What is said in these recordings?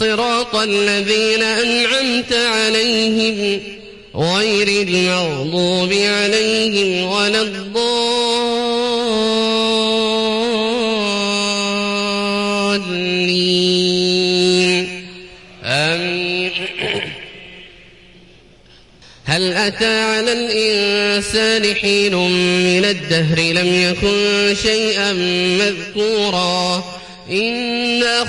صراط الذين أنعمت عليهم غير المغضوب عليهم ولا الضالين. آمين. هل أتى على الإنسان حين من الدهر لم يكن شيئا مذكورا؟ إنا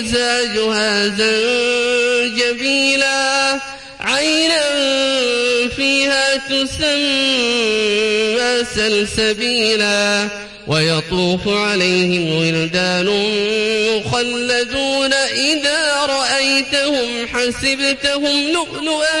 مزاجها زنجبيلا عينا فيها تسمى سلسبيلا. ويطوف عليهم ولدان مخلدون. إذا رأيتهم حسبتهم لؤلؤا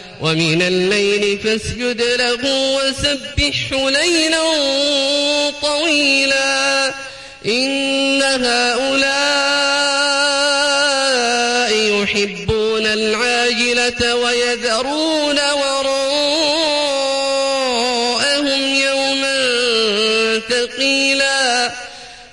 ومن الليل فاسجد له وسبحه ليلا طويلا. إن هؤلاء يحبون العاجلة ويذرون وراءهم يوما ثقيلا.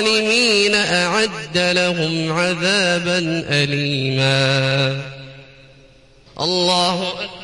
والظالمين أعد لهم عذابا أليما. الله أكبر.